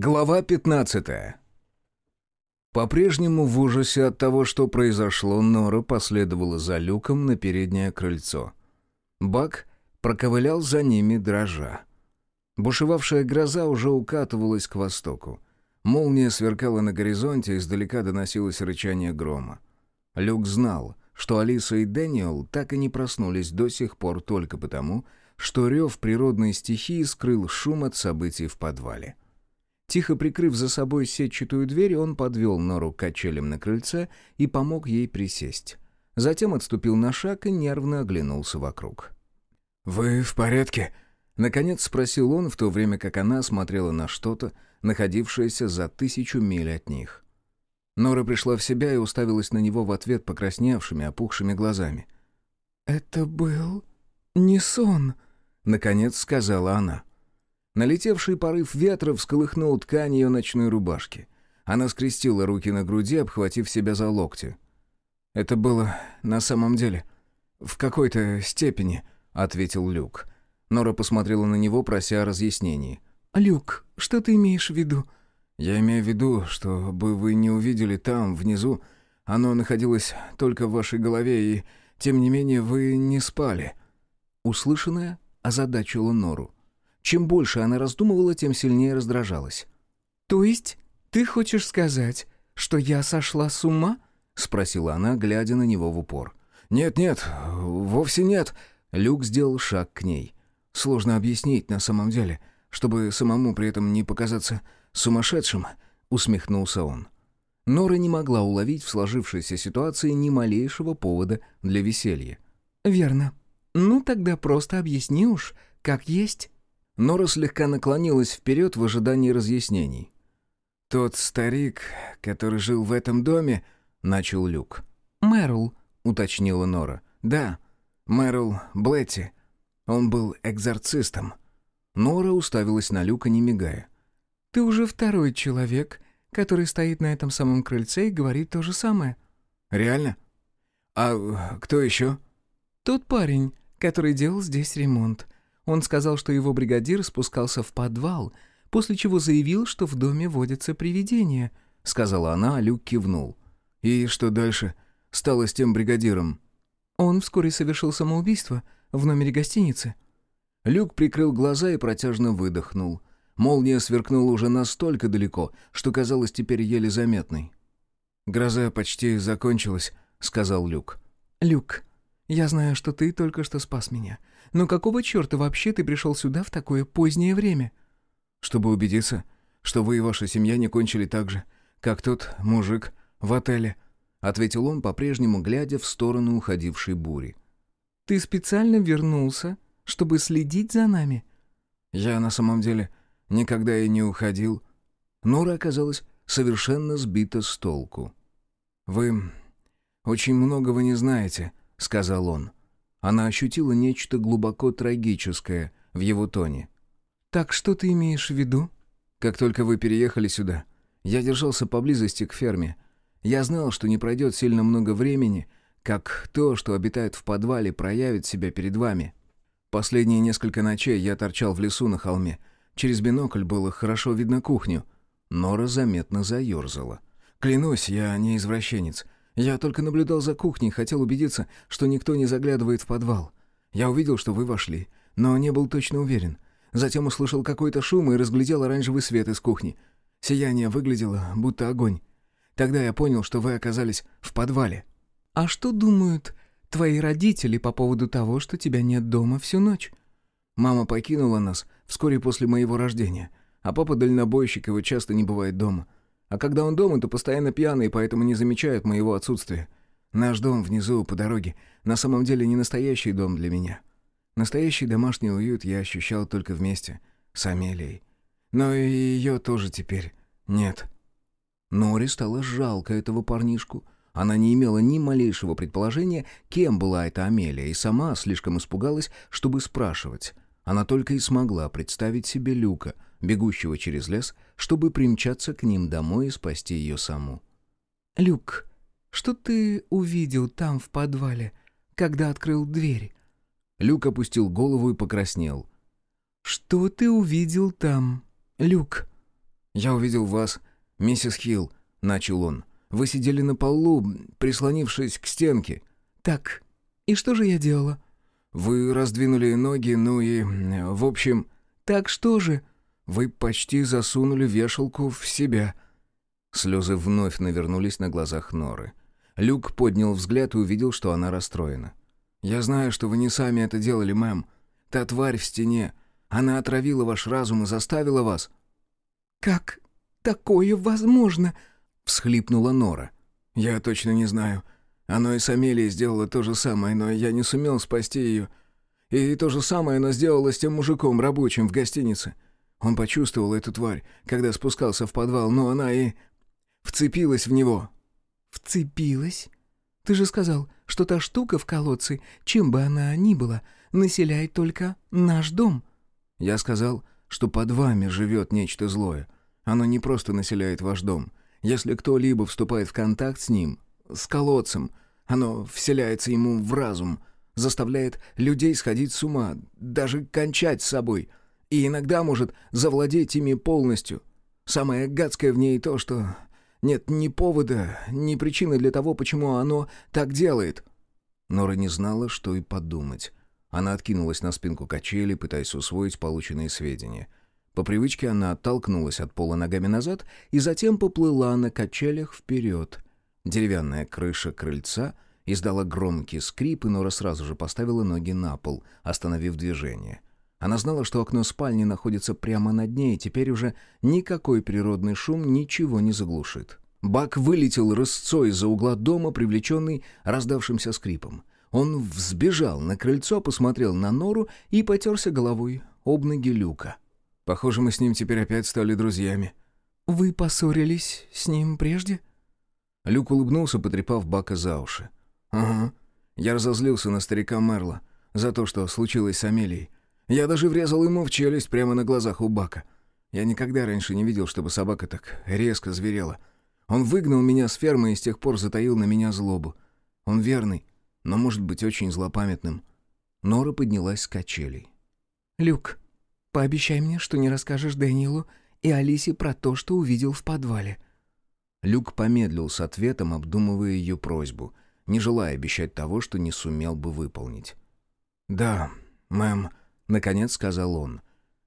Глава 15 По-прежнему в ужасе от того, что произошло, Нора последовала за люком на переднее крыльцо. Бак проковылял за ними, дрожа. Бушевавшая гроза уже укатывалась к востоку. Молния сверкала на горизонте, издалека доносилось рычание грома. Люк знал, что Алиса и Дэниел так и не проснулись до сих пор только потому, что рев природной стихии скрыл шум от событий в подвале. — Тихо прикрыв за собой сетчатую дверь, он подвел Нору к качелям на крыльце и помог ей присесть. Затем отступил на шаг и нервно оглянулся вокруг. «Вы в порядке?» — наконец спросил он, в то время как она смотрела на что-то, находившееся за тысячу миль от них. Нора пришла в себя и уставилась на него в ответ покрасневшими, опухшими глазами. «Это был не сон», — наконец сказала она. Налетевший порыв ветра всколыхнул ткань ее ночной рубашки. Она скрестила руки на груди, обхватив себя за локти. «Это было на самом деле. В какой-то степени», — ответил Люк. Нора посмотрела на него, прося разъяснений. «Люк, что ты имеешь в виду?» «Я имею в виду, чтобы вы не увидели там, внизу. Оно находилось только в вашей голове, и, тем не менее, вы не спали». Услышанное озадачило Нору. Чем больше она раздумывала, тем сильнее раздражалась. «То есть ты хочешь сказать, что я сошла с ума?» — спросила она, глядя на него в упор. «Нет-нет, вовсе нет». Люк сделал шаг к ней. «Сложно объяснить на самом деле, чтобы самому при этом не показаться сумасшедшим», — усмехнулся он. Нора не могла уловить в сложившейся ситуации ни малейшего повода для веселья. «Верно. Ну тогда просто объясни уж, как есть». Нора слегка наклонилась вперед в ожидании разъяснений. «Тот старик, который жил в этом доме...» — начал Люк. «Мэрл», — уточнила Нора. «Да, Мэрл Блетти. Он был экзорцистом». Нора уставилась на Люка, не мигая. «Ты уже второй человек, который стоит на этом самом крыльце и говорит то же самое». «Реально? А кто еще?» «Тот парень, который делал здесь ремонт. Он сказал, что его бригадир спускался в подвал, после чего заявил, что в доме водятся привидения», — сказала она, а Люк кивнул. «И что дальше? Стало с тем бригадиром?» «Он вскоре совершил самоубийство в номере гостиницы». Люк прикрыл глаза и протяжно выдохнул. Молния сверкнула уже настолько далеко, что казалось теперь еле заметной. «Гроза почти закончилась», — сказал Люк. «Люк, я знаю, что ты только что спас меня. Но какого черта вообще ты пришел сюда в такое позднее время?» «Чтобы убедиться, что вы и ваша семья не кончили так же, как тот мужик в отеле», — ответил он, по-прежнему глядя в сторону уходившей бури. «Ты специально вернулся, чтобы следить за нами?» «Я на самом деле никогда и не уходил». Нора оказалась совершенно сбита с толку. «Вы очень многого не знаете», — сказал он. Она ощутила нечто глубоко трагическое в его тоне. «Так что ты имеешь в виду?» «Как только вы переехали сюда, я держался поблизости к ферме. Я знал, что не пройдет сильно много времени, как то, что обитает в подвале, проявит себя перед вами. Последние несколько ночей я торчал в лесу на холме. Через бинокль было хорошо видно кухню. Нора заметно заерзала. Клянусь, я не извращенец. Я только наблюдал за кухней, хотел убедиться, что никто не заглядывает в подвал. Я увидел, что вы вошли, но не был точно уверен. Затем услышал какой-то шум и разглядел оранжевый свет из кухни. Сияние выглядело, будто огонь. Тогда я понял, что вы оказались в подвале. «А что думают твои родители по поводу того, что тебя нет дома всю ночь?» Мама покинула нас вскоре после моего рождения, а папа дальнобойщик, его часто не бывает дома. А когда он дома, то постоянно пьяный, поэтому не замечают моего отсутствия. Наш дом внизу, по дороге, на самом деле не настоящий дом для меня. Настоящий домашний уют я ощущал только вместе с Амелией. Но и ее тоже теперь нет. Нори стало жалко этого парнишку. Она не имела ни малейшего предположения, кем была эта Амелия, и сама слишком испугалась, чтобы спрашивать. Она только и смогла представить себе Люка — бегущего через лес, чтобы примчаться к ним домой и спасти ее саму. «Люк, что ты увидел там в подвале, когда открыл дверь?» Люк опустил голову и покраснел. «Что ты увидел там, Люк?» «Я увидел вас, миссис Хилл», — начал он. «Вы сидели на полу, прислонившись к стенке». «Так, и что же я делала?» «Вы раздвинули ноги, ну и... в общем...» «Так что же?» «Вы почти засунули вешалку в себя». Слезы вновь навернулись на глазах Норы. Люк поднял взгляд и увидел, что она расстроена. «Я знаю, что вы не сами это делали, мэм. Та тварь в стене. Она отравила ваш разум и заставила вас...» «Как такое возможно?» — всхлипнула Нора. «Я точно не знаю. Оно и с Амелией сделало то же самое, но я не сумел спасти ее. И то же самое оно сделало с тем мужиком, рабочим в гостинице. Он почувствовал эту тварь, когда спускался в подвал, но она и... вцепилась в него». «Вцепилась? Ты же сказал, что та штука в колодце, чем бы она ни была, населяет только наш дом». «Я сказал, что под вами живет нечто злое. Оно не просто населяет ваш дом. Если кто-либо вступает в контакт с ним, с колодцем, оно вселяется ему в разум, заставляет людей сходить с ума, даже кончать с собой, и иногда может завладеть ими полностью. Самое гадское в ней то, что нет ни повода, ни причины для того, почему оно так делает». Нора не знала, что и подумать. Она откинулась на спинку качели, пытаясь усвоить полученные сведения. По привычке она оттолкнулась от пола ногами назад и затем поплыла на качелях вперед. Деревянная крыша крыльца издала громкий скрип, и Нора сразу же поставила ноги на пол, остановив движение. Она знала, что окно спальни находится прямо над ней, и теперь уже никакой природный шум ничего не заглушит. Бак вылетел рысцой из-за угла дома, привлеченный раздавшимся скрипом. Он взбежал на крыльцо, посмотрел на нору и потерся головой об ноги люка. «Похоже, мы с ним теперь опять стали друзьями». «Вы поссорились с ним прежде?» Люк улыбнулся, потрепав Бака за уши. «Ага. Я разозлился на старика Мерла за то, что случилось с Амелией. Я даже врезал ему в челюсть прямо на глазах у Бака. Я никогда раньше не видел, чтобы собака так резко зверела. Он выгнал меня с фермы и с тех пор затаил на меня злобу. Он верный, но может быть очень злопамятным. Нора поднялась с качелей. «Люк, пообещай мне, что не расскажешь Дэниелу и Алисе про то, что увидел в подвале». Люк помедлил с ответом, обдумывая ее просьбу, не желая обещать того, что не сумел бы выполнить. «Да, мэм», Наконец сказал он.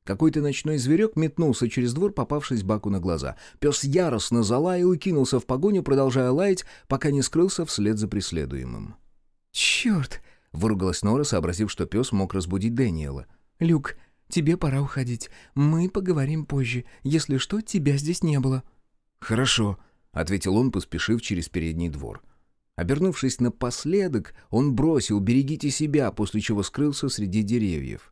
Какой-то ночной зверек метнулся через двор, попавшись Баку на глаза. Пес яростно залаял и кинулся в погоню, продолжая лаять, пока не скрылся вслед за преследуемым. «Черт!» — выругалась Нора, сообразив, что пес мог разбудить Дэниела. «Люк, тебе пора уходить. Мы поговорим позже. Если что, тебя здесь не было». «Хорошо», — ответил он, поспешив через передний двор. Обернувшись напоследок, он бросил «берегите себя», после чего скрылся среди деревьев.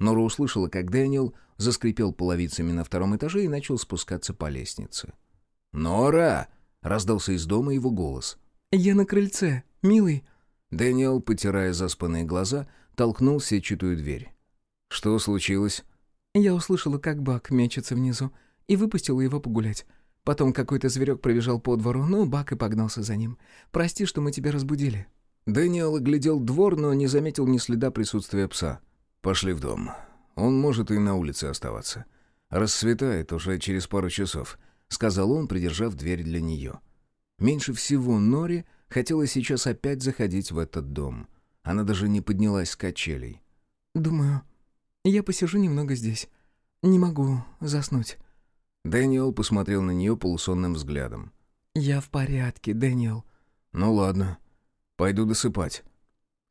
Нора услышала, как Дэниел заскрипел половицами на втором этаже и начал спускаться по лестнице. «Нора!» — раздался из дома его голос. «Я на крыльце, милый». Дэниел, потирая заспанные глаза, толкнул сетчатую дверь. «Что случилось?» Я услышала, как Бак мечется внизу, и выпустила его погулять. Потом какой-то зверек пробежал по двору, но Бак и погнался за ним. «Прости, что мы тебя разбудили». Дэниел оглядел двор, но не заметил ни следа присутствия пса. «Пошли в дом. Он может и на улице оставаться. Рассветает уже через пару часов», — сказал он, придержав дверь для нее. Меньше всего Нори хотелось сейчас опять заходить в этот дом. Она даже не поднялась с качелей. «Думаю, я посижу немного здесь. Не могу заснуть». Дэниел посмотрел на нее полусонным взглядом. «Я в порядке, Дэниел». «Ну ладно. Пойду досыпать».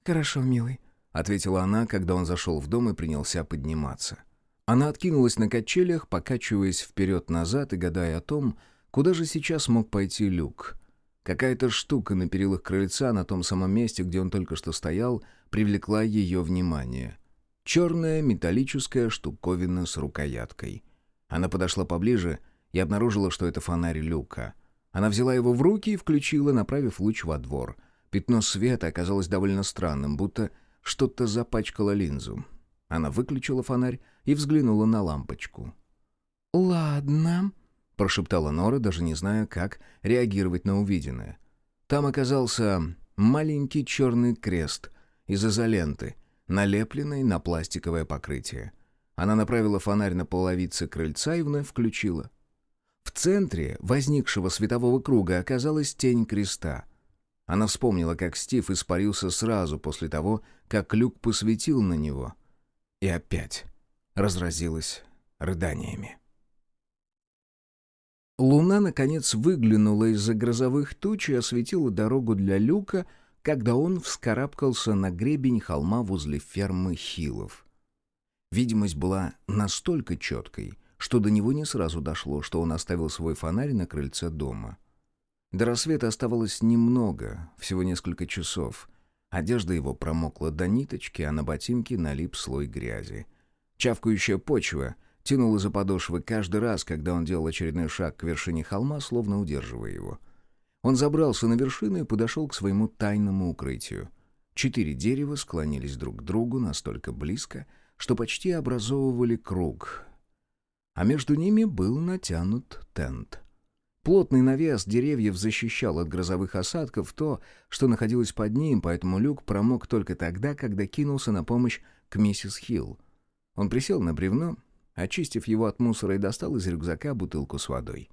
«Хорошо, милый. — ответила она, когда он зашел в дом и принялся подниматься. Она откинулась на качелях, покачиваясь вперед-назад и гадая о том, куда же сейчас мог пойти люк. Какая-то штука на перилах крыльца на том самом месте, где он только что стоял, привлекла ее внимание. Черная металлическая штуковина с рукояткой. Она подошла поближе и обнаружила, что это фонарь люка. Она взяла его в руки и включила, направив луч во двор. Пятно света оказалось довольно странным, будто что-то запачкало линзу. Она выключила фонарь и взглянула на лампочку. «Ладно», — прошептала Нора, даже не зная, как реагировать на увиденное. Там оказался маленький черный крест из изоленты, налепленный на пластиковое покрытие. Она направила фонарь на половице крыльца и вновь включила. центре возникшего светового круга оказалась тень креста. Она вспомнила, как Стив испарился сразу после того, как Люк посветил на него. И опять разразилась рыданиями. Луна, наконец, выглянула из-за грозовых туч и осветила дорогу для Люка, когда он вскарабкался на гребень холма возле фермы Хилов. Видимость была настолько четкой, что до него не сразу дошло, что он оставил свой фонарь на крыльце дома. До рассвета оставалось немного, всего несколько часов. Одежда его промокла до ниточки, а на ботинке налип слой грязи. Чавкающая почва тянула за подошвы каждый раз, когда он делал очередной шаг к вершине холма, словно удерживая его. Он забрался на вершину и подошел к своему тайному укрытию. Четыре дерева склонились друг к другу настолько близко, что почти образовывали круг, а между ними был натянут тент. Плотный навес деревьев защищал от грозовых осадков то, что находилось под ним, поэтому люк промок только тогда, когда кинулся на помощь к миссис Хилл. Он присел на бревно, очистив его от мусора, и достал из рюкзака бутылку с водой.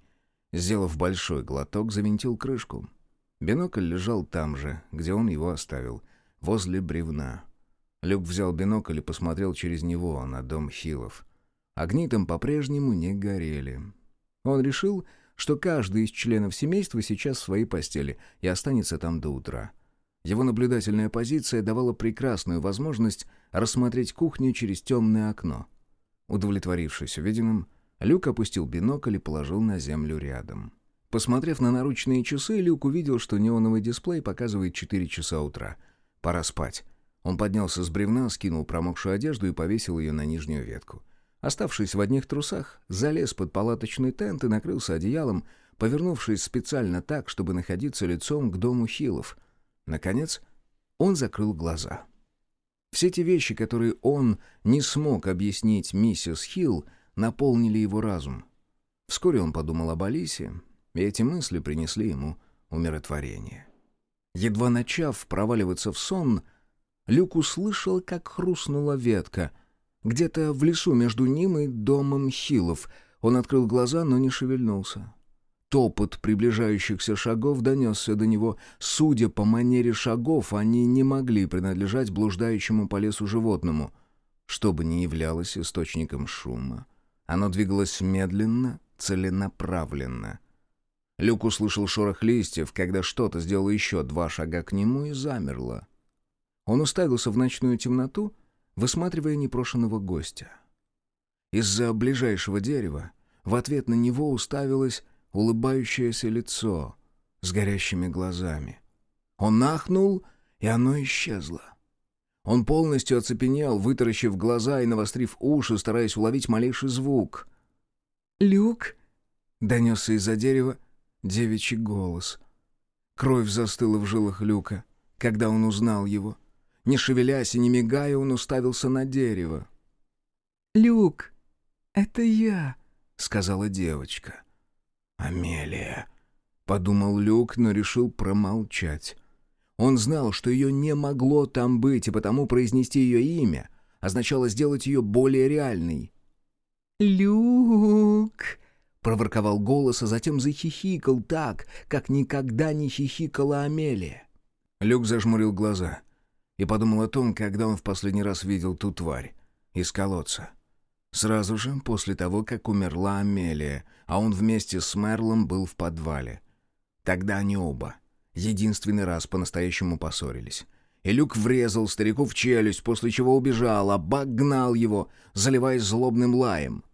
Сделав большой глоток, завинтил крышку. Бинокль лежал там же, где он его оставил, возле бревна. Люк взял бинокль и посмотрел через него на дом Хилов. Огни там по-прежнему не горели. Он решил, что каждый из членов семейства сейчас в своей постели и останется там до утра. Его наблюдательная позиция давала прекрасную возможность рассмотреть кухню через темное окно. Удовлетворившись увиденным, Люк опустил бинокль и положил на землю рядом. Посмотрев на наручные часы, Люк увидел, что неоновый дисплей показывает 4 часа утра. Пора спать. Он поднялся с бревна, скинул промокшую одежду и повесил ее на нижнюю ветку. Оставшись в одних трусах, залез под палаточный тент и накрылся одеялом, повернувшись специально так, чтобы находиться лицом к дому Хилов. Наконец, он закрыл глаза. Все те вещи, которые он не смог объяснить миссис Хилл, наполнили его разум. Вскоре он подумал об Алисе, и эти мысли принесли ему умиротворение. Едва начав проваливаться в сон, Люк услышал, как хрустнула ветка — где-то в лесу между ним и домом Хилов. Он открыл глаза, но не шевельнулся. Топот приближающихся шагов донесся до него. Судя по манере шагов, они не могли принадлежать блуждающему по лесу животному. Что бы ни являлось источником шума, оно двигалось медленно, целенаправленно. Люк услышал шорох листьев, когда что-то сделало еще два шага к нему и замерло. Он уставился в ночную темноту — высматривая непрошенного гостя. Из-за ближайшего дерева в ответ на него уставилось улыбающееся лицо с горящими глазами. Он нахнул, и оно исчезло. Он полностью оцепенел, вытаращив глаза и навострив уши, стараясь уловить малейший звук. «Люк?» — донесся из-за дерева девичий голос. Кровь застыла в жилах Люка, когда он узнал его — не шевелясь и не мигая, он уставился на дерево. «Люк, это я», — сказала девочка. «Амелия», — подумал Люк, но решил промолчать. Он знал, что ее не могло там быть, и потому произнести ее имя означало сделать ее более реальной. «Люк», — проворковал голос, а затем захихикал так, как никогда не хихикала Амелия. Люк зажмурил глаза и подумал о том, когда он в последний раз видел ту тварь из колодца. Сразу же после того, как умерла Амелия, а он вместе с Мерлом был в подвале. Тогда они оба единственный раз по-настоящему поссорились. И Люк врезал старику в челюсть, после чего убежал, а Бак гнал его, заливаясь злобным лаем.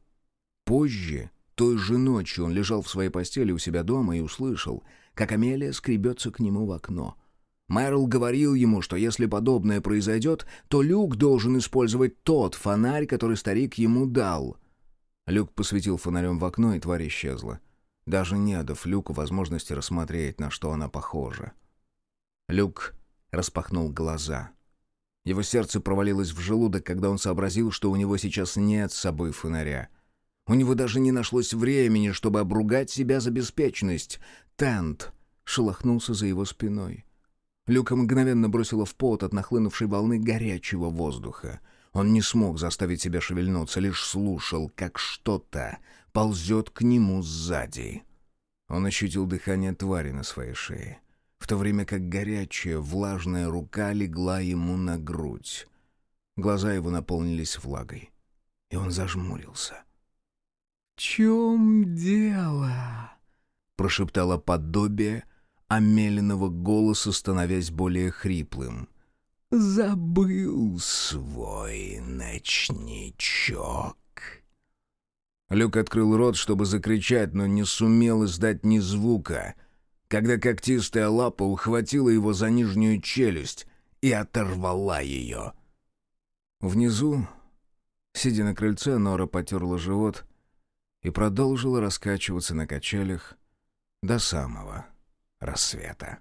Позже, той же ночью, он лежал в своей постели у себя дома и услышал, как Амелия скребется к нему в окно — Мэрл говорил ему, что если подобное произойдет, то Люк должен использовать тот фонарь, который старик ему дал. Люк посветил фонарем в окно, и тварь исчезла, даже не дав Люку возможности рассмотреть, на что она похожа. Люк распахнул глаза. Его сердце провалилось в желудок, когда он сообразил, что у него сейчас нет с собой фонаря. У него даже не нашлось времени, чтобы обругать себя за беспечность. Тент шелохнулся за его спиной. Люка мгновенно бросило в пот от нахлынувшей волны горячего воздуха. Он не смог заставить себя шевельнуться, лишь слушал, как что-то ползет к нему сзади. Он ощутил дыхание твари на своей шее, в то время как горячая, влажная рука легла ему на грудь. Глаза его наполнились влагой, и он зажмурился. «В чем дело?» — прошептало подобие Амелиного голоса, становясь более хриплым. «Забыл свой ночничок». Люк открыл рот, чтобы закричать, но не сумел издать ни звука, когда когтистая лапа ухватила его за нижнюю челюсть и оторвала ее. Внизу, сидя на крыльце, Нора потерла живот и продолжила раскачиваться на качелях до самого рассвета.